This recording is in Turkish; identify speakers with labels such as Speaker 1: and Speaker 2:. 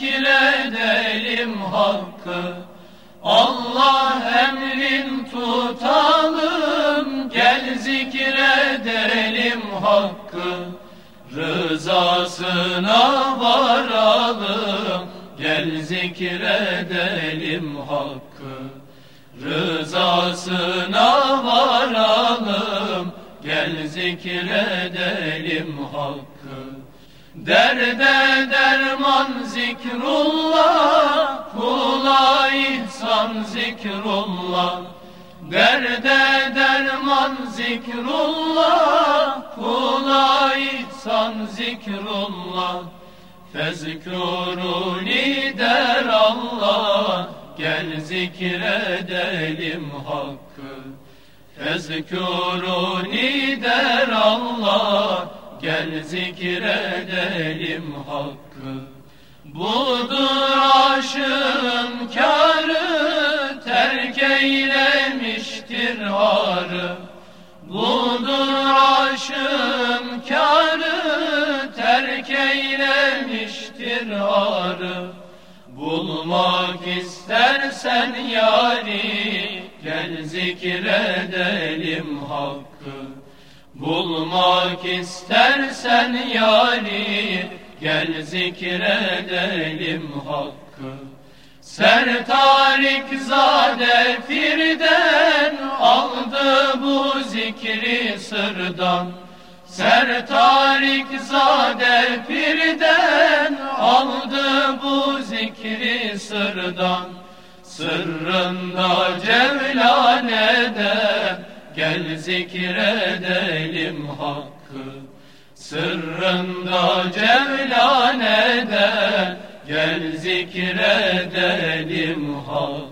Speaker 1: tevekkül edelim hakkı. Allah emrin tutalım Gel zikredelim hakkı. Rızasına varalım Gel zikredelim hakkı. Rızasına varalım Gel zikredelim hakkı. Derde de derman zikrullah Kula ihsan zikrullah. Derde derman zikrullah Kula ihsan zikrullah. Fezkuruni der Allah Gel zikredelim hakkı. Fezkuruni der Allah Gel zikredelim hakkı Budur aşığın kârı Terk eylemiştir arı Budur aşığın kârı Terk eylemiştir arı Bulmak istersen yari Gel zikredelim hakkı. Bulmak istersen yari Gel zikredelim hakkı. Sertarik zade firden Aldı bu zikri sırdan. Sertarik zade firden Aldı bu zikri sırdan. Sırrında cevlaneden Gel zikredelim hakkı Sırrında cevlaneden Gel zikredelim hakkı